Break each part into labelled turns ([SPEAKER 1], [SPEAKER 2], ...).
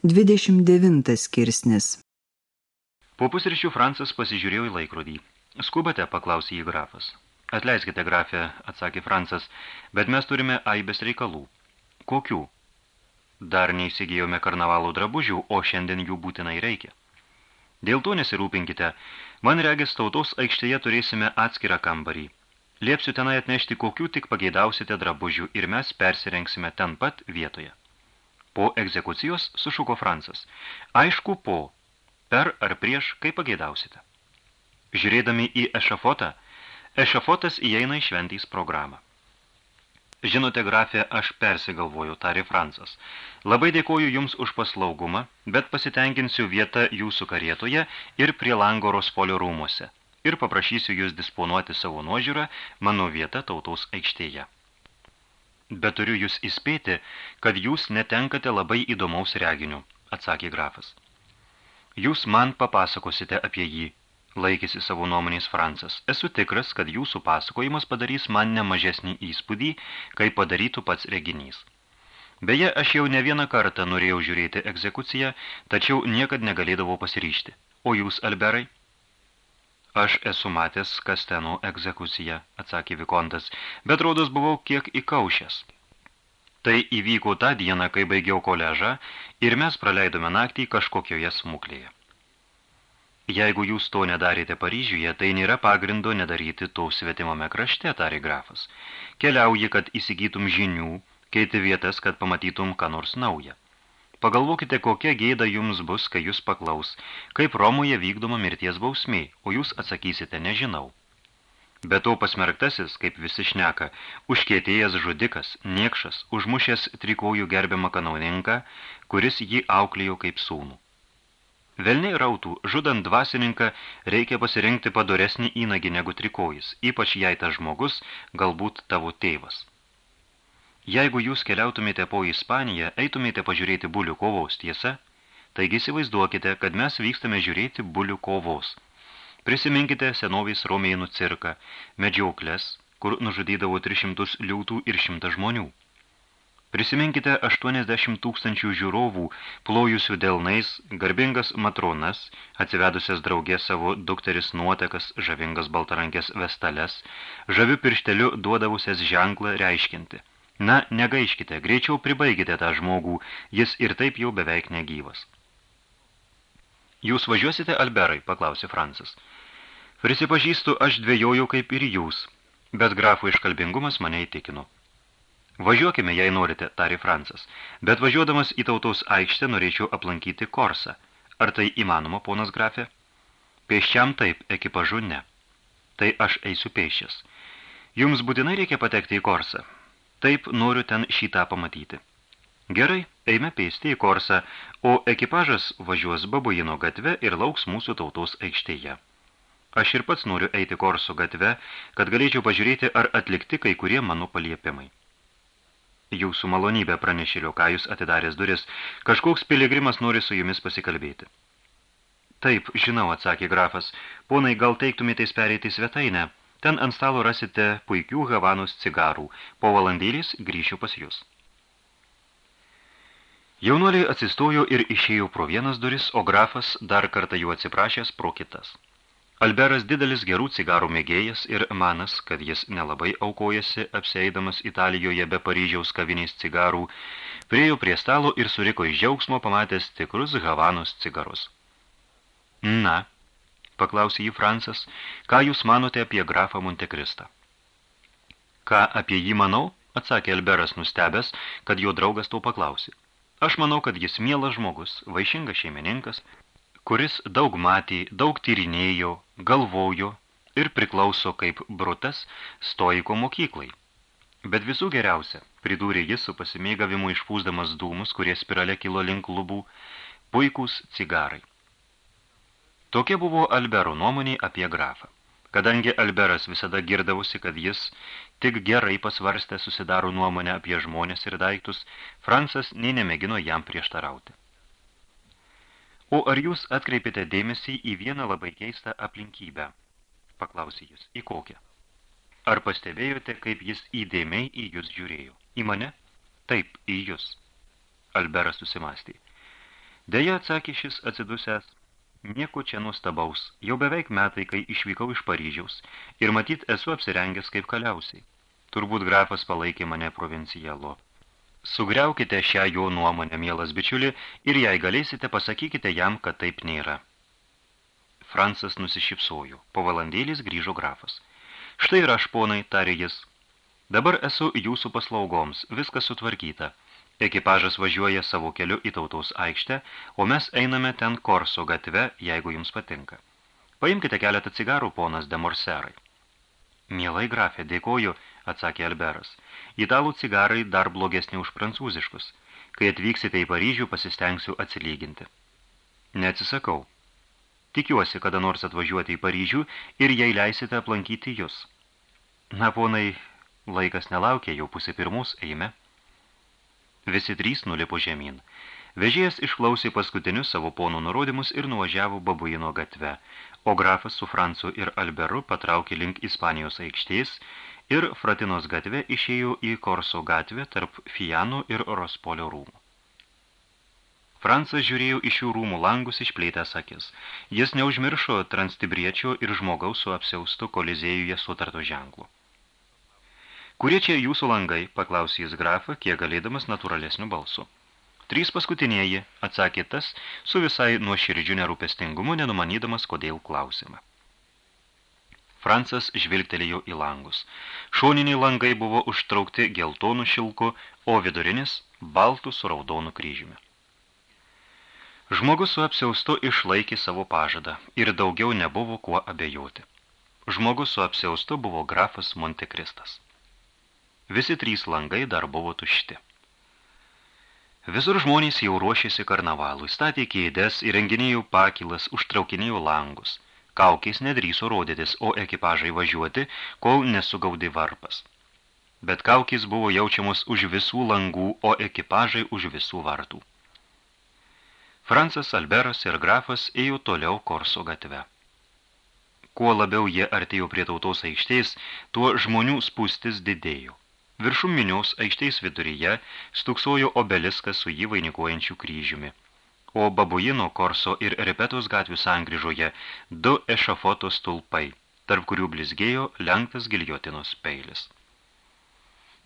[SPEAKER 1] 29 skirsnis
[SPEAKER 2] Po pusryčių Francas pasižiūrėjo į laikrodį. Skubate, paklausė jį grafas. Atleiskite, grafė, atsakė Francas, bet mes turime aibės reikalų. Kokių? Dar neįsigėjome karnavalų drabužių, o šiandien jų būtinai reikia. Dėl to nesirūpinkite. Man regis tautos aikštėje turėsime atskirą kambarį. Liepsiu tenai atnešti kokių tik pageidausite drabužių ir mes persirengsime ten pat vietoje. Po egzekucijos sušuko Francas. Aišku, po. Per ar prieš, kaip pageidausite. Žiūrėdami į ešafotą, ešafotas įeina į šventys programą. Žinote, grafė, aš persigalvoju, tarė Francas. Labai dėkoju Jums už paslaugumą, bet pasitenkinsiu vietą Jūsų karietoje ir prie lango Rospolio rūmuose ir paprašysiu Jūs disponuoti savo nuožiūrą mano vietą tautos aikštėje bet turiu jūs įspėti, kad jūs netenkate labai įdomaus reginių, atsakė grafas. Jūs man papasakosite apie jį, laikėsi savo nuomonės Francas. Esu tikras, kad jūsų pasakojimas padarys man nemažesnį įspūdį, kai padarytų pats reginys. Beje, aš jau ne vieną kartą norėjau žiūrėti egzekuciją, tačiau niekad negalėdavau pasiryšti. O jūs, Alberai? Aš esu matęs Kasteno egzekuciją, atsakė Vikontas, bet rodos buvau kiek įkaušęs. Tai įvyko tą dieną, kai baigiau koležą ir mes praleidome naktį kažkokioje smuklėje. Jeigu jūs to nedarėte Paryžiuje, tai nėra pagrindo nedaryti to svetimame krašte, tarė grafas. Keliauji, kad įsigytum žinių, keiti vietas, kad pamatytum ką nors naują. Pagalvokite, kokia gėda jums bus, kai jūs paklaus, kaip Romoje vykdoma mirties bausmė, o jūs atsakysite, nežinau. Be to pasmerktasis, kaip visi šneka, užkėtėjęs žudikas, niekšas, užmušęs trikojų gerbiamą kanauninką, kuris jį auklėjo kaip sūnų. Velniai rautų, žudant dvasininką, reikia pasirinkti padoresnį įnagį negu trikojus, ypač jei tas žmogus, galbūt tavo tėvas. Jeigu jūs keliautumėte po Ispaniją, eitumėte pažiūrėti bulių kovos, tiesa? Taigi įsivaizduokite, kad mes vykstame žiūrėti bulių kovos. Prisiminkite senovės romėnų cirką, medžioklės, kur nužudydavo 300 liūtų ir 100 žmonių. Prisiminkite 80 tūkstančių žiūrovų, plojusių delnais, garbingas matronas, atsivedusias draugė savo dukteris nuotekas, žavingas baltarankės vestales, žaviu piršteliu duodavusias ženklą reiškinti – Na, negaiškite, greičiau pribaigite tą žmogų, jis ir taip jau beveik negyvas. Jūs važiuosite, Alberai, paklausė Francas. Prisipažįstu, aš dvėjojau kaip ir jūs, bet grafų iškalbingumas mane įtikino. Važiuokime, jei norite, tarė Francas, bet važiuodamas į tautos aikštę norėčiau aplankyti Korsą. Ar tai įmanoma, ponas grafė? Pėščiam taip, ekipažu ne. Tai aš eisiu pėščias. Jums būtinai reikia patekti į Korsą. Taip noriu ten šitą pamatyti. Gerai, eime pėsti į Korsą, o ekipažas važiuos babuino gatve ir lauks mūsų tautos aikštėje. Aš ir pats noriu eiti Korso gatve, kad galėčiau pažiūrėti, ar atlikti kai kurie mano paliepimai. Jūsų malonybė pranešėlio, ką jūs atidaręs duris, kažkoks piligrimas nori su jumis pasikalbėti. Taip, žinau, atsakė grafas, ponai, gal teiktumėtais pereiti svetainę, Ten ant stalo rasite puikių Havanos cigarų. Po valandėlės grįšiu pas jūs. Jaunuoliai atsistojo ir išėjo pro vienas duris, o grafas dar kartą jų atsiprašęs pro kitas. Alberas didelis gerų cigarų mėgėjas ir manas, kad jis nelabai aukojasi apseidamas Italijoje be Paryžiaus kaviniais cigarų, priejo prie stalo ir suriko iš džiaugsmo pamatęs tikrus Havanos cigarus. Na, paklausė jį Francas, ką jūs manote apie grafą Montekristą? Ką apie jį manau? atsakė Alberas nustebęs, kad jo draugas to paklausė. Aš manau, kad jis mielas žmogus, vaišingas šeimininkas, kuris daug matė, daug tyrinėjo, galvojo ir priklauso kaip brutas stoiko mokyklai. Bet visų geriausia, pridūrė jis su pasimėgavimu išpūsdamas dūmus, kurie spirale kilo link lubų, puikūs cigarai. Tokia buvo Albero nuomonė apie grafą. Kadangi Alberas visada girdavusi, kad jis tik gerai pasvarstę susidaro nuomonę apie žmonės ir daiktus, Francas nei nemėgino jam prieštarauti. O ar jūs atkreipėte dėmesį į vieną labai keistą aplinkybę? Paklausė jis. Į kokią? Ar pastebėjote, kaip jis įdėmiai į jūs žiūrėjo? Į mane? Taip, į jūs. Alberas susimastė. Deja, atsakė šis atsidusęs, nieko čia nuostabaus, jau beveik metai, kai išvykau iš Paryžiaus ir matyt esu apsirengęs kaip kaliausiai. Turbūt grafas palaikė mane provincialo. Sugriaukite šią jo nuomonę, mielas bičiuli, ir jei galėsite, pasakykite jam, kad taip nėra. Francas nusišypsojo. Po valandėlis grįžo grafas. Štai ir aš, ponai, tarė jis. Dabar esu jūsų paslaugoms, viskas sutvarkyta. Ekipažas važiuoja savo keliu į tautos aikštę, o mes einame ten Korso gatve, jeigu jums patinka. Paimkite keletą cigarų, ponas de Morserai. Mielai grafė, dėkoju, atsakė Alberas. Italų cigarai dar blogesni už prancūziškus. Kai atvyksite į Paryžių, pasistengsiu atsilyginti. Neatsisakau. Tikiuosi, kada nors atvažiuoti į Paryžių ir jei leisite aplankyti jūs. Na, ponai, laikas nelaukia, jau pusė pirmus eime. Visi trys nulipo žemyn. Vežėjas išklausė paskutinius savo ponų nurodymus ir nuvažiavo babuino gatve, o grafas su Francu ir Alberu patraukė link Ispanijos aikštės ir Fratinos gatve išėjo į Korso gatvę tarp Fijanų ir Rospolio rūmų. Francas žiūrėjo iš šių rūmų langus išplėtęs akis. Jis neužmiršo transtibriečio ir žmogaus su apsiaustu kolizėjuje sutarto ženklu. Kurie čia jūsų langai, paklausė jis grafą, kiek galėdamas natūralesnių balsų. Trys paskutinieji, atsakė tas, su visai nuoširdžiu nerūpestingumu, nenumanydamas, kodėl klausimą. Francas žvilgtelėjo į langus. Šoniniai langai buvo užtraukti geltonų šilku, o vidurinis – baltų su raudonu kryžiumi. Žmogus su apsiaustu išlaikė savo pažadą ir daugiau nebuvo kuo abejoti. Žmogus su apsiaustu buvo grafas Montekristas. Visi trys langai dar buvo tušti. Visur žmonės jau ruošėsi karnavalui, statė kėdes, įrenginėjo pakilas, užtraukinėjo langus – Kaukiais nedryso rodytis, o ekipažai važiuoti, kol nesugaudė varpas. Bet kaukis buvo jaučiamos už visų langų, o ekipažai už visų vartų. Francas, Alberas ir grafas ėjo toliau Korso gatve. Kuo labiau jie artėjo prie tautos aikštės, tuo žmonių spūstis didėjo. Viršum miniaus aikštės viduryje stuksojo obeliskas su jį vainikuojančiu kryžiumi o babuino korso ir repetos gatvių sankryžoje du ešafoto stulpai, tarp kurių blizgėjo lenktas giljotinos peilis.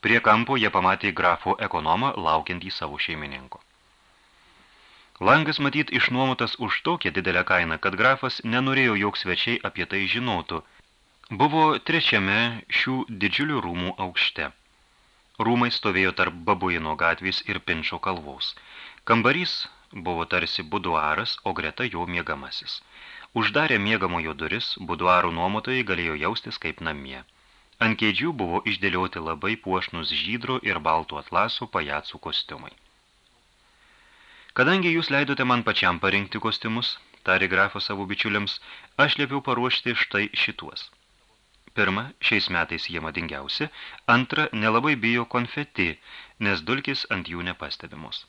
[SPEAKER 2] Prie kampo jie pamatė grafo ekonomą laukiantį savo šeimininko. Langas matyt išnuomotas už tokią didelę kainą, kad grafas nenorėjo jog svečiai apie tai žinotų. Buvo trečiame šių didžiulių rūmų aukšte. Rūmai stovėjo tarp babuino gatvės ir pinčio kalvos. Kambarys buvo tarsi buduaras, o greta jo miegamasis. Uždarę miegamojo duris, buduarų nuomotojai galėjo jaustis kaip namie. Ant kėdžių buvo išdėlioti labai puošnus žydro ir baltų atlasų pajacų kostiumai. Kadangi jūs leidote man pačiam parinkti kostiumus, tarė grafo savo bičiuliams, aš liepiau paruošti štai šituos. Pirma, šiais metais jie madingiausi, antra, nelabai bijo konfeti, nes dulkis ant jų nepastebimos.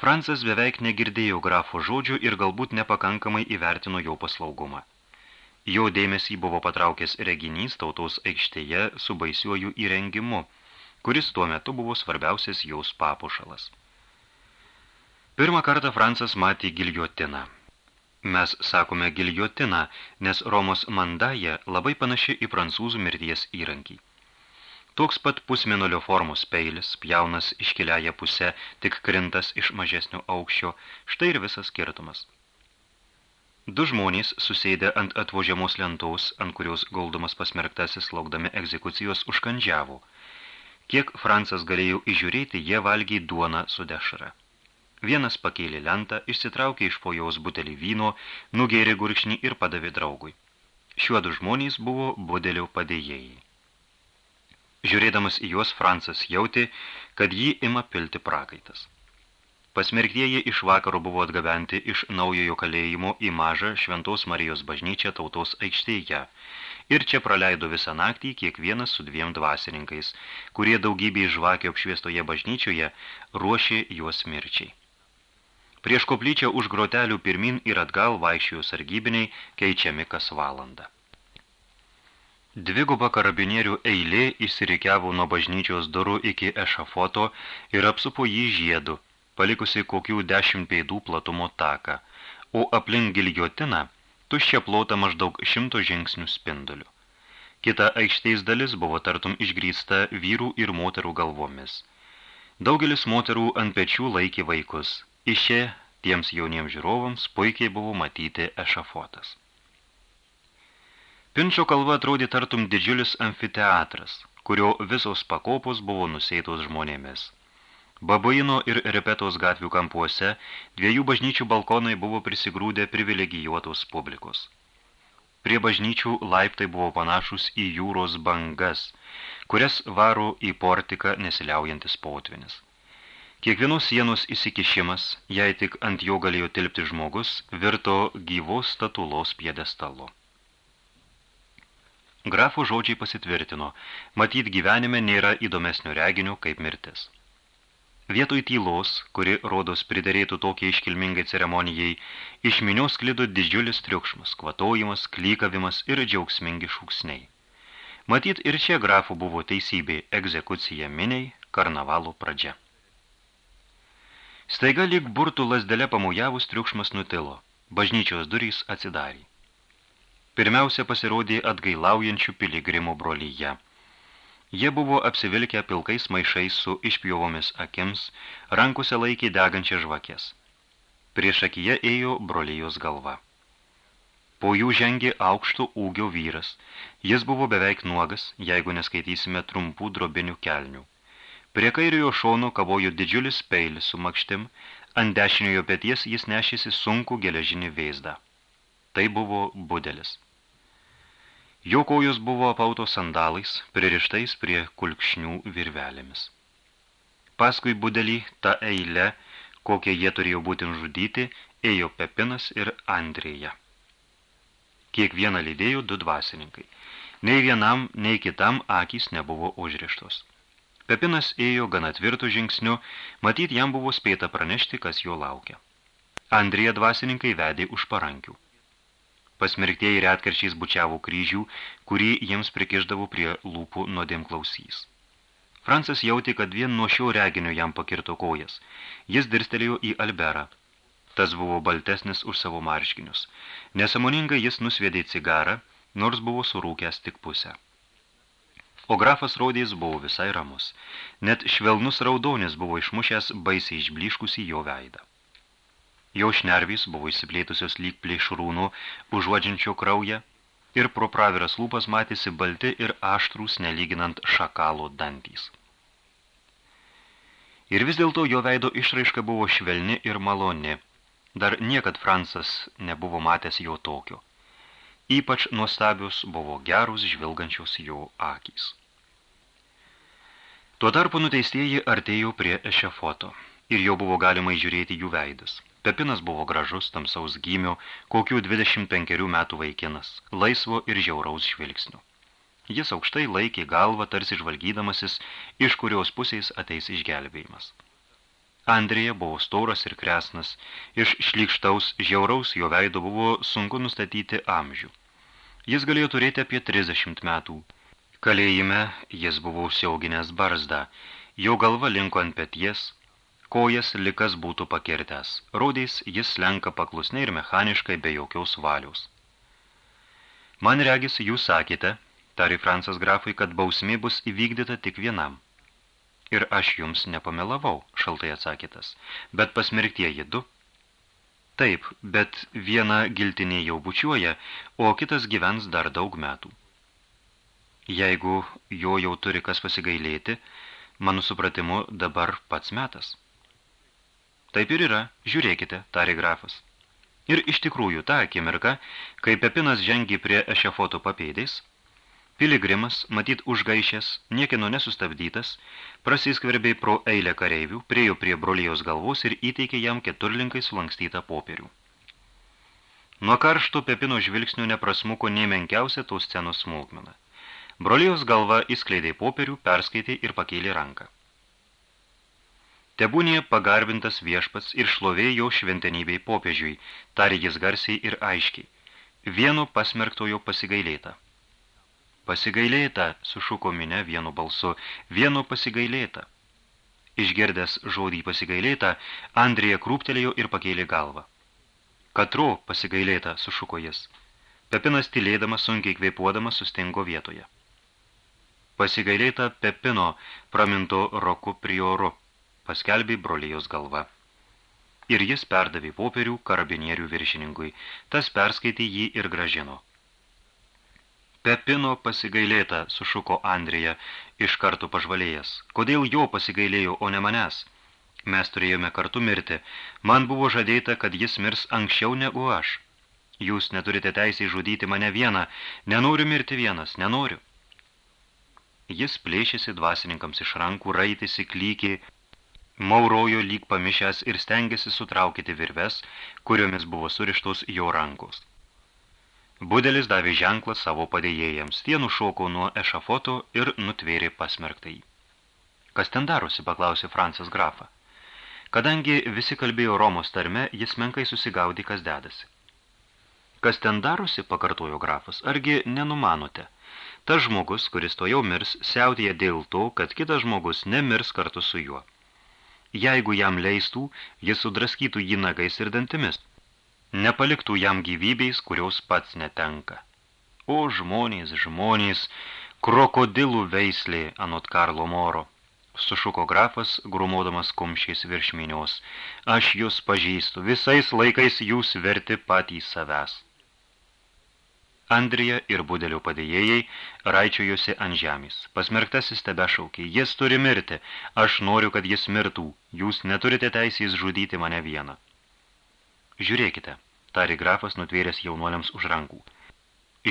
[SPEAKER 2] Francas beveik negirdėjo grafo žodžių ir galbūt nepakankamai įvertino jo paslaugumą. Jo dėmesį buvo patraukęs reginys tautos aikštėje su baisiuoju įrengimu, kuris tuo metu buvo svarbiausias jaus papušalas. Pirmą kartą Francas matė giljotiną. Mes sakome giljotiną, nes Romos mandaja labai panaši į prancūzų mirties įrankį. Toks pat pusminulio formos peilis, pjaunas iškeliaja pusę, tik krintas iš mažesnio aukščio, štai ir visas skirtumas. Du žmonės susėdę ant atvožiamos lentos, ant kurios guldomas pasmerktasis laukdami egzekucijos užkandžiavo. Kiek Francas galėjo įžiūrėti, jie valgė duoną su dešra. Vienas pakėlė lentą, išsitraukė iš pojaus butelį vyno, nugėrė gurkšnį ir padavė draugui. Šiuo du žmonės buvo budelio padėjėjai. Žiūrėdamas į juos, Francas jautė, kad jį ima pilti prakaitas. Pasmerktieji iš vakaro buvo atgabenti iš naujojo kalėjimo į mažą Šventos Marijos bažnyčią tautos aikštėje ir čia praleido visą naktį kiekvienas su dviem dvasininkais, kurie daugybė žvakio apšviestoje bažnyčioje ruošė juos mirčiai. Prieš koplyčią už grotelių pirmin ir atgal vaikščiojo sargybiniai, keičiami kas valandą. Dviguba karabinierių eilė išsirikiavo nuo bažnyčios durų iki ešafoto ir apsupo jį žiedu, palikusi kokių dešimt pėdų platumo taką, o aplink giljotiną tuščia plota maždaug šimto žingsnių spindulių. Kita aikštės dalis buvo tartum išgrįsta vyrų ir moterų galvomis. Daugelis moterų ant pečių laikė vaikus. Išė tiems jauniems žiūrovams puikiai buvo matyti ešafotas. Pinčio kalva atrodė tartum didžiulis amfiteatras, kurio visos pakopos buvo nuseitos žmonėmis. Babuino ir repetos gatvių kampuose dviejų bažnyčių balkonai buvo prisigrūdę privilegijuotos publikos. Prie bažnyčių laiptai buvo panašus į jūros bangas, kurias varo į portiką nesiliaujantis potvinis. Kiekvienos sienos įsikišimas, jei tik ant jo galėjo tilpti žmogus, virto gyvos statulos piedestalo. Grafo žodžiai pasitvirtino, matyt gyvenime nėra įdomesnio reginio kaip mirtis. Vietoj tylos, kuri rodos pridarėtų tokiai iškilmingai ceremonijai, iš minios klido didžiulis triukšmas, kvatojimas, klykavimas ir džiaugsmingi šūksniai. Matyt, ir čia grafų buvo teisybė, egzekucija miniai, karnavalo pradžia. Staiga lyg burtų lasdelė pamujavus triukšmas nutilo. Bažnyčios durys atsidarė. Pirmiausia pasirodė atgailaujančių piligrimų brolyje. Jie buvo apsivilkę pilkais maišais su išpjovomis akims, rankose laikė degančią žvakės. Prieš akiją ėjo brolyjos galva. Po jų žengė aukšto ūgio vyras. Jis buvo beveik nuogas, jeigu neskaitysime trumpų drobinių kelnių. Prie kairiojo šono kavojo didžiulis peilis su makštim, ant dešiniojo pėties jis nešėsi sunkų geležinį vėzdą. Tai buvo budelis. Jo kojos buvo apautos sandalais, pririštais prie kulkšnių virvelėmis. Paskui budelį tą eilę, kokie jie turėjo būti žudyti, ėjo Pepinas ir Andrėja. Kiekvieną lydėjo du dvasininkai. Nei vienam, nei kitam akys nebuvo užrištos. Pepinas ėjo gana tvirtų žingsnių, matyt jam buvo spėta pranešti, kas jo laukia. Andrija dvasininkai vedė už parankių. Pasmerktieji retkarčiais bučiavo kryžių, kurį jiems prikiždavo prie lūpų nuodėmklausys. Francas jautė, kad vien nuo šio reginio jam pakirto kojas. Jis dirstelėjo į Alberą. Tas buvo baltesnis už savo marškinius. Nesamoningai jis nusviedė cigarą, nors buvo surūkęs tik pusę. O grafas rodės buvo visai ramus. Net švelnus raudonis buvo išmušęs baisiai išbliškusi jo veidą. Jo šnervys buvo įsiplėtusios lyg plėšrūnų, užuodžiančio kraują, ir pro praviras lūpas matėsi balti ir aštrūs, nelyginant šakalo dantys. Ir vis dėlto jo veido išraiška buvo švelni ir maloni. Dar niekad Fransas nebuvo matęs jo tokio. Ypač nuostabius buvo gerus žvilgančios jo akys. Tuo tarpu nuteistieji artėjo prie ešefoto ir jau buvo galima įžiūrėti jų veidus. Pepinas buvo gražus, tamsaus gymio, kokių 25 metų vaikinas, laisvo ir žiauraus žvilgsnių. Jis aukštai laikė galvą, tarsi žvalgydamasis, iš kurios pusės ateis išgelbėjimas. Andrija buvo storas ir kresnas, iš šlykštaus, žiauraus jo veido buvo sunku nustatyti amžių. Jis galėjo turėti apie 30 metų, Kalėjime jis buvo užsiauginęs barzdą, jo galva linko ant peties, kojas likas būtų pakirtęs, rodės jis slenka paklusnai ir mechaniškai be jokiaus valiaus. Man regis, jūs sakėte, tari Fransas grafui, kad bausmė bus įvykdyta tik vienam. Ir aš jums nepamelavau, šaltai atsakytas, bet pasmerktieji du. Taip, bet viena giltinė jau bučiuoja, o kitas gyvens dar daug metų. Jeigu jo jau turi kas pasigailėti, mano supratimu dabar pats metas. Taip ir yra, žiūrėkite, tarė grafas. Ir iš tikrųjų tą akimirką, kai Pepinas žengė prie ešefoto papėdės, piligrimas, matyt užgaišęs, niekino nesustabdytas, prasiskverbiai pro eilę kareivių, priejo prie brolijos galvos ir įteikė jam keturlinkai sulankstytą popierių. Nuo karšto Pepino žvilgsnių neprasmuko nei menkiausia tos scenos smulkmena. Brolijos galva įskleidė popierių, perskaitė ir pakėlė ranką. Tebūnė pagarbintas viešpats ir šlovė jo šventenybei popiežiui, tarė jis garsiai ir aiškiai. Vienu pasmerktojo pasigailėta. Pasigailėta, sušuko minė vienu balsu, vienu pasigailėta. Išgirdęs žodį pasigailėta, Andrija krūptelėjo ir pakėlė galvą. Katro pasigailėta, sušuko jis. Pepinas tylėdamas, sunkiai kvėpuodamas, sustingo vietoje. Pasigailėta Pepino praminto roku prioru, paskelbė brolijos galva. Ir jis perdavė popierių karabinierių viršininkui, tas perskaitė jį ir gražino. Pepino pasigailėta, sušuko Andrija, iš karto pažvalėjęs. Kodėl jo pasigailėjo, o ne manęs? Mes turėjome kartu mirti. Man buvo žadėta, kad jis mirs anksčiau negu aš. Jūs neturite teisės žudyti mane vieną. Nenoriu mirti vienas, nenoriu. Jis plėšėsi dvasininkams iš rankų, raitėsi klykį, maurojo lyg pamišęs ir stengiasi sutraukyti virves, kuriomis buvo surištos jo rankos. Budelis davė ženklą savo padėjėjams, tie nušoko nuo ešafoto ir nutvėrė pasmerktai. Kas ten darosi, paklausė Francas grafą. Kadangi visi kalbėjo Romos tarme, jis menkai susigaudė, kas dedasi. Kas ten darosi, pakartojo grafas, argi nenumanote? Tas žmogus, kuris to jau mirs, siautėja dėl to, kad kitas žmogus nemirs kartu su juo. Jeigu jam leistų, jis sudraskytų jį nagais ir dantimis nepaliktų jam gyvybės, kurios pats netenka. O žmonės, žmonės, krokodilų veislė anot Karlo Moro, sušuko grafas, grumuodamas kumščiais virš minios. Aš jūs pažįstu, visais laikais jūs verti patys savęs. Andrija ir budelio padėjėjai raičiojosi ant žemės. Pasmerktasis tebe šaukė, jis turi mirti, aš noriu, kad jis mirtų, jūs neturite teisės žudyti mane vieną. Žiūrėkite, tari grafas nutvėręs jaunuoliams už rankų.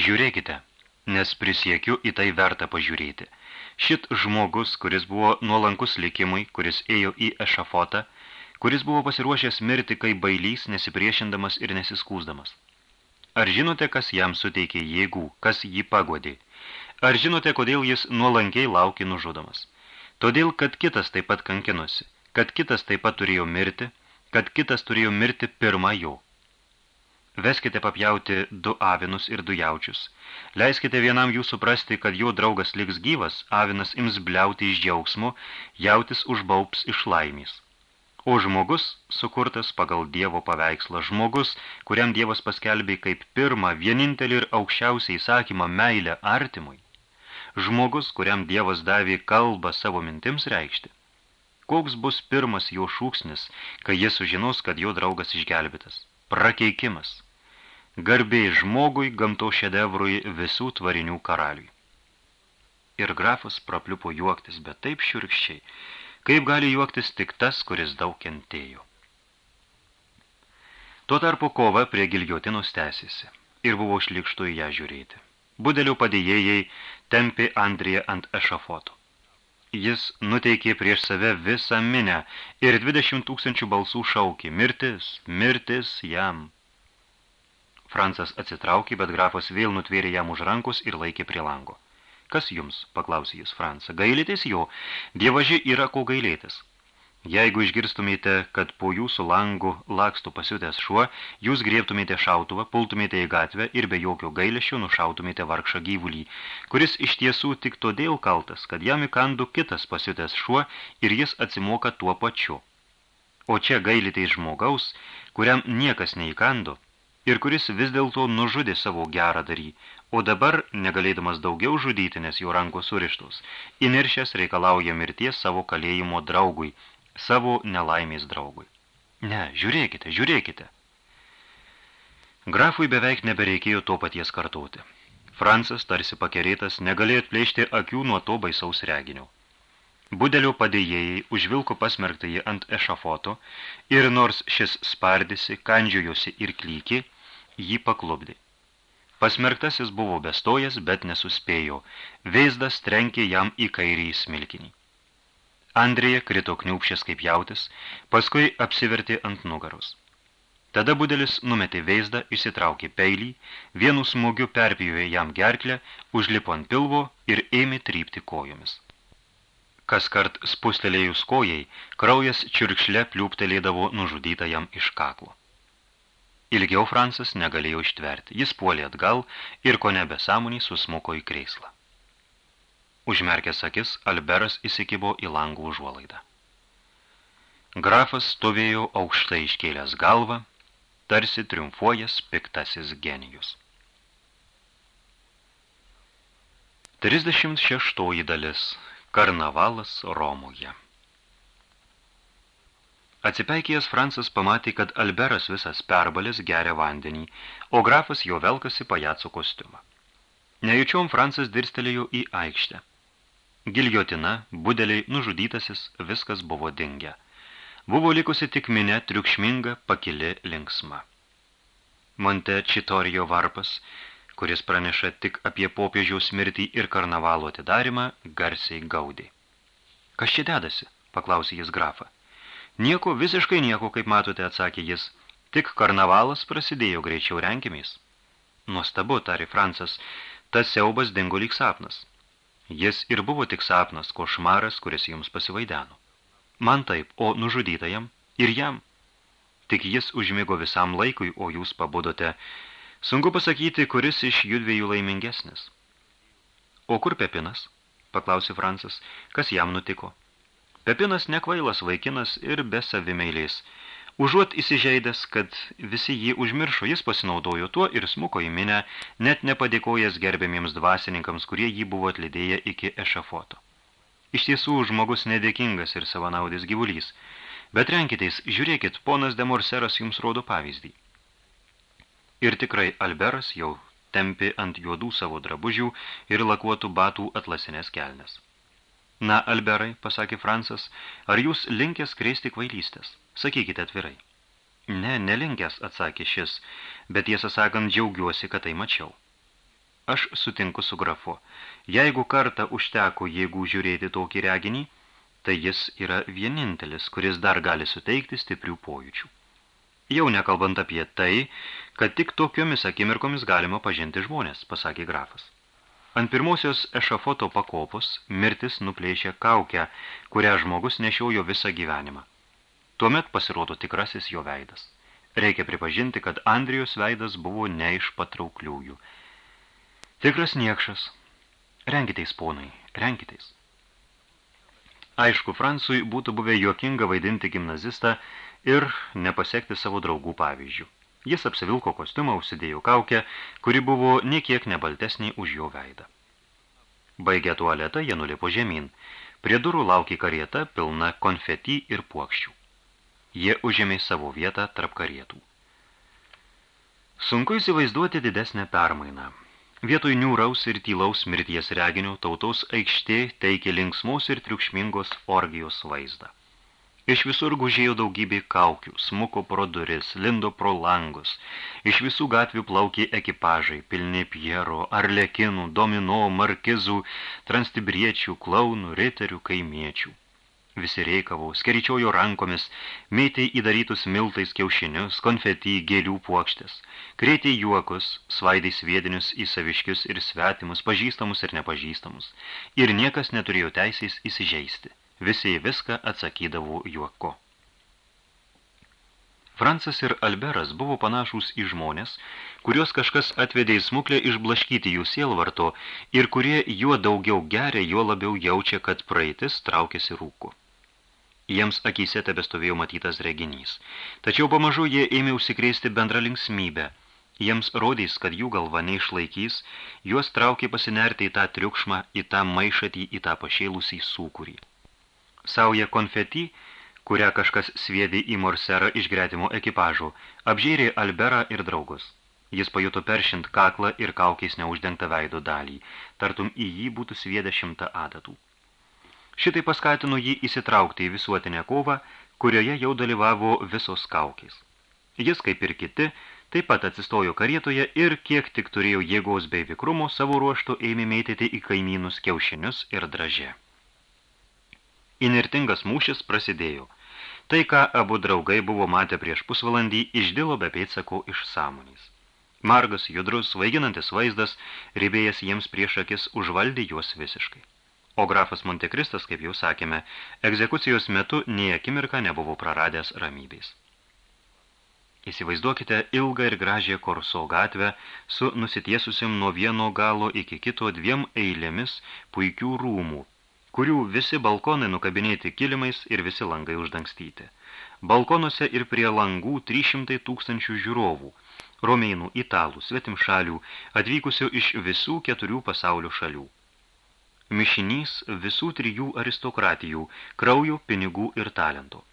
[SPEAKER 2] Žiūrėkite, nes prisiekiu į tai verta pažiūrėti. Šit žmogus, kuris buvo nuolankus likimui, kuris ėjo į ešafotą, kuris buvo pasiruošęs mirti kaip bailys, nesipriešindamas ir nesiskūsdamas. Ar žinote, kas jam suteikė jėgų, kas jį pagodė? Ar žinote, kodėl jis nuolankiai laukė nužudomas? Todėl, kad kitas taip pat kankinosi, kad kitas taip pat turėjo mirti, kad kitas turėjo mirti pirmą jo. Veskite papjauti du avinus ir du jaučius. Leiskite vienam jų suprasti, kad jo draugas liks gyvas, avinas ims bliauti iš džiaugsmo, jautis užbaups iš laimės. O žmogus, sukurtas pagal Dievo paveikslą, žmogus, kuriam Dievas paskelbė kaip pirmą, vienintelį ir aukščiausią įsakymą meilę artimui, žmogus, kuriam Dievas davė kalbą savo mintims reikšti, Koks bus pirmas jo šūksnis, kai jis sužinos, kad jo draugas išgelbėtas? Prakeikimas. Garbiai žmogui, gamto šedevrui, visų tvarinių karaliui. Ir grafas prapliupo juoktis, bet taip šiurkščiai, kaip gali juoktis tik tas, kuris daug kentėjo. Tuo tarpu kova prie giljotinos tęsėsi ir buvo šlikštų į ją žiūrėti. Budelio padėjėjai tempė Andriją ant ešafoto. Jis nuteikė prieš save visą minę ir 20 tūkstančių balsų šaukė mirtis, mirtis jam. Francas atsitraukė, bet grafas vėl nutvėrė jam už rankus ir laikė prie lango. Kas jums, paklausė jis Fransą, gailėtis jo, dievaži yra ko gailėtis. Jeigu išgirstumėte, kad po jūsų langų lakstų pasiutęs šuo, jūs griebtumėte šautuvą, pultumėte į gatvę ir be jokio gailėšio nušautumėte vargšą gyvulį, kuris iš tiesų tik todėl kaltas, kad jam įkandų kitas pasiutęs šuo ir jis atsimoka tuo pačiu. O čia gailite žmogaus, kuriam niekas neįkando ir kuris vis dėlto nužudė savo gerą darį, o dabar, negalėdamas daugiau žudyti, nes jo rankos surištos, įniršęs reikalauja mirties savo kalėjimo draugui, savo nelaimės draugui. Ne, žiūrėkite, žiūrėkite. Grafui beveik nebereikėjo to paties kartoti. Francas, tarsi pakerėtas, negalėjo atplėšti akių nuo to baisaus reginio. Budelio padėjėjai užvilko pasmerktąjį ant ešafoto ir nors šis spardėsi, kandžiojosi ir klykė, jį paklubdė. Pasmerktasis buvo bestojas, bet nesuspėjo. Veizdas trenkė jam į kairį smilkinį. Andrija krito kniūpšės kaip jautis, paskui apsivertė ant nugaros. Tada budelis numetė veizdą, išsitraukė peilį, vienu smūgiu perpjovė jam gerklę, užlipo ant pilvo ir ėmė trypti kojomis. Kas kart spustelėjus kojai, kraujas čiurkšle pliūptelėdavo nužudytą jam iš kaklo. Ilgiau Fransas negalėjo ištverti, jis puolė atgal ir ko nebesąmonį susmuko į kreislą. Užmerkęs akis, Alberas įsikibo į langų užuolaidą. Grafas stovėjo aukštai iškėlęs galvą, tarsi triumfuojas piktasis genijus. 36 dalis. Karnavalas Romoje. Atsipeikėjęs Francas pamatė, kad Alberas visas perbalės geria vandenį, o grafas jo velkasi pajaco kostiumą. Nejučiom Francas dirstelėjo į aikštę. Giljotina, budeliai, nužudytasis, viskas buvo dingę. Buvo likusi tik minė triukšminga, pakili linksma. Monte Čitorijo varpas, kuris praneša tik apie popiežiaus mirtį ir karnavalo atidarimą, garsiai gaudė. Kas čia dedasi? paklausė jis grafą. Nieko, visiškai nieko, kaip matote, atsakė jis. Tik karnavalas prasidėjo greičiau renkimės. Nuostabu, tari Francas, tas siaubas dingo lyg sapnas. Jis ir buvo tik sapnas, košmaras, kuris jums pasivaideno. Man taip, o nužudytajam ir jam. Tik jis užmigo visam laikui, o jūs pabudote. Sunku pasakyti, kuris iš judviejų laimingesnis. O kur Pepinas? paklausė Francas. Kas jam nutiko? Pepinas nekvailas vaikinas ir be savimeilės. Užuot įsižeidęs, kad visi jį užmiršo, jis pasinaudojo tuo ir smuko į minę, net nepadėkojęs gerbėmiems dvasininkams, kurie jį buvo atlydėję iki ešafoto. Iš tiesų, žmogus nedėkingas ir savanaudis gyvulys. Bet renkiteis, žiūrėkit, ponas de Morseras jums rodo pavyzdį. Ir tikrai Alberas jau tempi ant juodų savo drabužių ir lakuotų batų atlasinės kelnes. Na, Alberai, pasakė Francas, ar jūs linkęs kreisti kvailystės? Sakykite atvirai. Ne, nelinkęs, atsakė šis, bet tiesą sakant, džiaugiuosi, kad tai mačiau. Aš sutinku su grafu. Jeigu kartą užteko jėgų žiūrėti tokį reginį, tai jis yra vienintelis, kuris dar gali suteikti stiprių pojūčių. Jau nekalbant apie tai, kad tik tokiomis akimirkomis galima pažinti žmonės, pasakė grafas. Ant pirmosios ešafoto pakopos mirtis nuplėšė kaukę, kurią žmogus nešiojo visą gyvenimą. Tuomet pasirodo tikrasis jo veidas. Reikia pripažinti, kad Andrijos veidas buvo ne iš patraukliųjų. Tikras niekšas. Renkiteis, ponai, renkiteis. Aišku, Fransui būtų buvę juokinga vaidinti gimnazistą ir nepasekti savo draugų pavyzdžių. Jis apsivilko kostiumą, užsidėjo kaukę, kuri buvo niekiek nebaltesnė už jo veidą. Baigę tualetą, jie nulipo žemyn. Prie durų laukė karieta, pilna konfeti ir puokščių. Jie užėmė savo vietą tarp karietų. Sunku įsivaizduoti didesnę permainą. Vietoj niūraus ir tylaus mirties reginių tautos aikštė teikė linksmos ir triukšmingos orgijos vaizdą. Iš visur gužėjo daugybė kaukių, smuko pro duris, lindo pro langus. Iš visų gatvių plaukė ekipažai, pilni piero, arlekinų, domino, markizų, transtibriečių, klaunų, riterių, kaimiečių. Visi reikavo, skeričiojo rankomis, mėtė įdarytus miltais kiaušinius, konfetį, gėlių puokštės, kreitė juokus, svaidai sviedinius į saviškius ir svetimus, pažįstamus ir nepažįstamus. Ir niekas neturėjo teisės įsižeisti. Visi viską atsakydavo juoku. Francas ir Alberas buvo panašūs į žmonės, kurios kažkas atvedė į smuklę išblaškyti jų sielvarto ir kurie juo daugiau geria, juo labiau jaučia, kad praeitis traukiasi rūku. Jiems akyse tebestovėjo matytas reginys. Tačiau pamažu jie ėmė užsikrėsti bendrą linksmybę. Jiems rodys, kad jų galva neišlaikys, juos traukė pasinerti į tą triukšmą, į tą maišatį, į tą pašėlusį sūkurį. Sauja konfeti, kurią kažkas sviedė į morserą iš gretimo ekipažų, apžėrė Alberą ir draugus. Jis pajuto peršint kaklą ir kaukiais neuždengtą veido dalį, tartum į jį būtų sviedę šimtą adatų. Šitai paskatino jį įsitraukti į visuotinę kovą, kurioje jau dalyvavo visos kaukės. Jis, kaip ir kiti, taip pat atsistojo karietoje ir, kiek tik turėjo jėgos bei vikrumo, savo ruoštų ėmė mėtyti į kaimynus kiaušinius ir dražę. Inirtingas mūšis prasidėjo. Tai, ką abu draugai buvo matę prieš pusvalandį, išdilo be pėdsako iš sąmonės. Margas, judrus, vaiginantis vaizdas, ribėjęs jiems prieš akis, užvaldė juos visiškai. O grafas Montekristas, kaip jau sakėme, egzekucijos metu nei akimirką nebuvo praradęs ramybės. Įsivaizduokite ilgą ir gražią Korso gatvę su nusitiesusim nuo vieno galo iki kito dviem eilėmis puikių rūmų, kurių visi balkonai nukabinėti kilimais ir visi langai uždangstyti. balkonuose ir prie langų 300 tūkstančių žiūrovų, romėnų, italų, svetimšalių, atvykusių iš visų keturių pasaulio šalių. Mišinys visų trijų aristokratijų, kraujo, pinigų ir talento.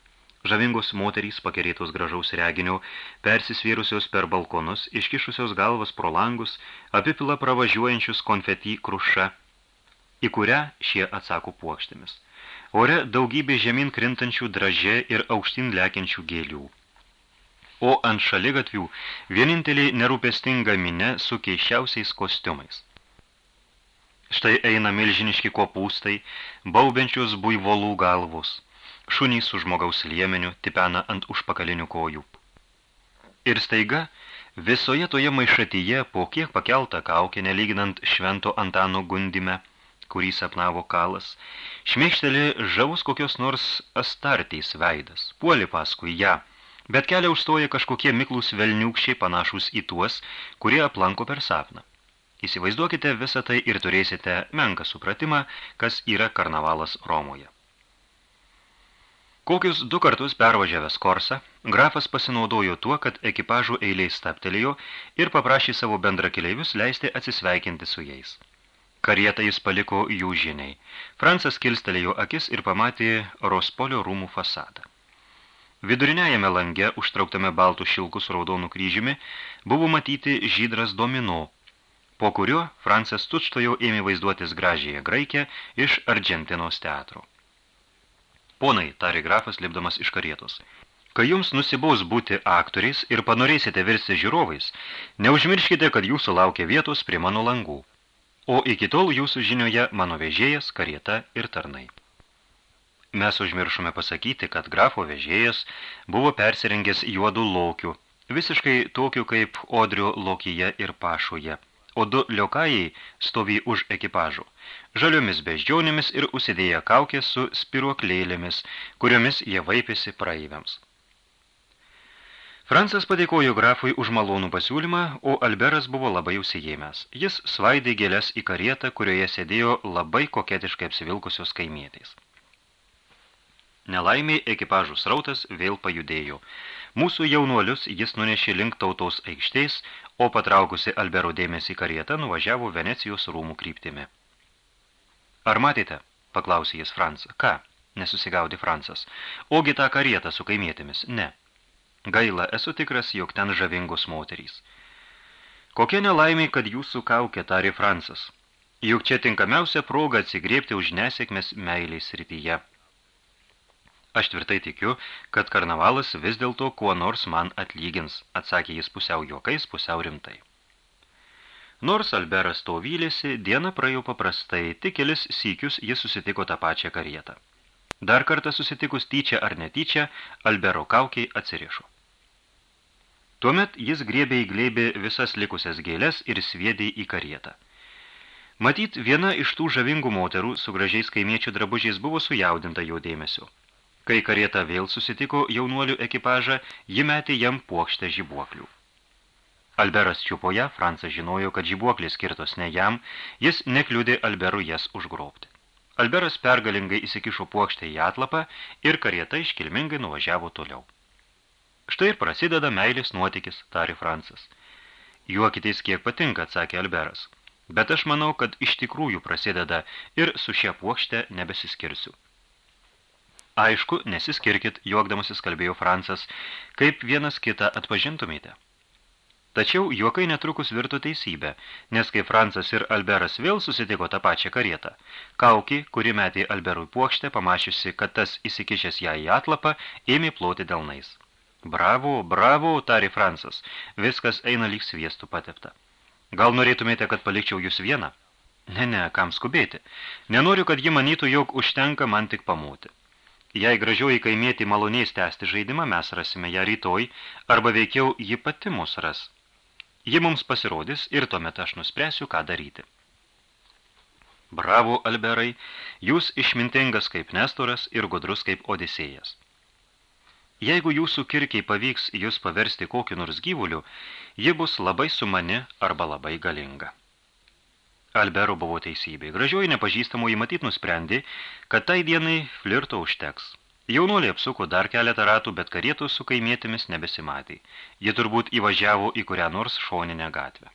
[SPEAKER 2] Žavingos moterys pakerėtos gražaus reginio, persisvėrusios per balkonus, iškišusios galvas pro langus, apipila pravažiuojančius konfetį kruša, į kurią šie atsako puokštėmis. Ore daugybė žemyn krintančių dražė ir aukštin lekiančių gėlių. O ant šaligatvių vieninteliai nerūpestinga minė su keiščiausiais kostiumais. Štai eina milžiniški kopūstai, baubenčius buivolų galvus – šunys su žmogaus liemeniu tipena ant užpakalinių kojų. Ir staiga, visoje toje maišatyje, po kiek pakeltą kaukę, nelyginant švento Antano gundime, kurį sapnavo kalas, šmėkšteli žavus kokios nors astartys veidas, puoli paskui ją, bet kelią užstoja kažkokie miklus velniūkščiai panašus į tuos, kurie aplanko per sapną. Įsivaizduokite visą tai ir turėsite menką supratimą, kas yra karnavalas Romoje. Kokius du kartus pervažiavęs Korsą, grafas pasinaudojo tuo, kad ekipažų eiliai staptelėjo ir paprašė savo bendrakeleivius leisti atsisveikinti su jais. Karietą jis paliko jų žiniai. Francas kilstelėjo akis ir pamatė Rospolio rūmų fasadą. Viduriniajame lange, užtrauktame baltų šilkus raudonų kryžiumi, buvo matyti žydras domino, po kurio Francas tučtojo ėmė vaizduotis gražiąją graikę iš Argentinos teatro. Ponai, tarė grafas, lipdamas iš karietos. Kai jums nusibaus būti aktoriais ir panorėsite virsti žiūrovais, neužmirškite, kad jūsų laukia vietos prie mano langų. O iki tol jūsų žinioje mano vežėjas, karieta ir tarnai. Mes užmiršome pasakyti, kad grafo vežėjas buvo persirengęs juodų lokių, visiškai tokiu kaip Odrio lokyje ir pašoje o du liokajai stovį už ekipažų, žaliomis beždžionėmis ir užsidėję kaukės su spiruoklėlėmis, kuriomis jie vaipėsi praeiviams. Francas padėkojo grafui už malonų pasiūlymą, o Alberas buvo labai užsijėmęs. Jis svaidė gėlės į karietą, kurioje sėdėjo labai koketiškai apsivilkusios kaimietės. Nelaimiai ekipažų srautas vėl pajudėjo. Mūsų jaunuolius jis nunešė link tautos aikštės, o patraukusi Albero dėmesį karietą nuvažiavo Venecijos rūmų kryptimi. Ar matėte? paklausė jis Fransą. Ką? nesusigaudė Fransas. Ogi tą karietą su kaimietėmis? Ne. Gaila, esu tikras, jog ten žavingos moterys. Kokia nelaimė, kad jūsų kaukė, tarė Fransas. Juk čia tinkamiausia proga atsigriepti už nesėkmės meiliai srityje. Aš tvirtai tikiu, kad karnavalas vis dėlto kuo nors man atlygins, atsakė jis pusiau juokais, pusiau rimtai. Nors Alberas to vylėsi, diena praėjo paprastai, tik kelis sykius jis susitiko tą pačią karietą. Dar kartą susitikus tyčia ar netyčia, Albero kaukiai atsirišo. Tuomet jis griebė į glėbį visas likusias gėlės ir sviedė į karietą. Matyt, viena iš tų žavingų moterų su gražiais kaimiečių drabužiais buvo sujaudinta jo dėmesio. Kai karieta vėl susitiko jaunuolių ekipažą, ji metė jam puokštę žibuoklių. Alberas čiupo ją, Francas žinojo, kad žibuoklės skirtos ne jam, jis nekliudė Alberu jas užgrobti. Alberas pergalingai įsikišo puokštę į atlapą ir karieta iškilmingai nuvažiavo toliau. Štai ir prasideda meilės nuotykis, tari Francas. Juokitės kiek patinka, atsakė Alberas. Bet aš manau, kad iš tikrųjų prasideda ir su šia puokšte nebesiskirsiu. Aišku, nesiskirkit, juokdamasis kalbėjo Francas, kaip vienas kitą atpažintumėte. Tačiau juokai netrukus virto teisybę, nes kai Francas ir Alberas vėl susitiko tą pačią karietą, Kauki, kuri metė Alberui puokštę, pamačiusi, kad tas įsikišęs ją į atlapą, ėmė ploti delnais. Bravo, bravo, tarė Francas, viskas eina lyg sviestų patepta. Gal norėtumėte, kad palikčiau jūs vieną? Ne, ne, kam skubėti. Nenoriu, kad ji manytų, jog užtenka man tik pamūti. Jei gražioji kaimietį maloniais tęsti žaidimą, mes rasime ją rytoj, arba veikiau ji pati mus ras. Ji mums pasirodys ir tuomet aš nuspręsiu, ką daryti. Bravo, Alberai, jūs išmintingas kaip Nestoras ir gudrus kaip Odisėjas. Jeigu jūsų kirkiai pavyks jūs paversti kokiu nors gyvuliu, ji bus labai sumani arba labai galinga. Albero buvo teisybė. Gražioji nepažįstamoji matyt nusprendė, kad tai dienai flirto užteks. Jaunuolė apsuko dar keletą ratų, bet karietos su kaimietėmis nebesimatė. Jie turbūt įvažiavo į kurią nors šoninę gatvę.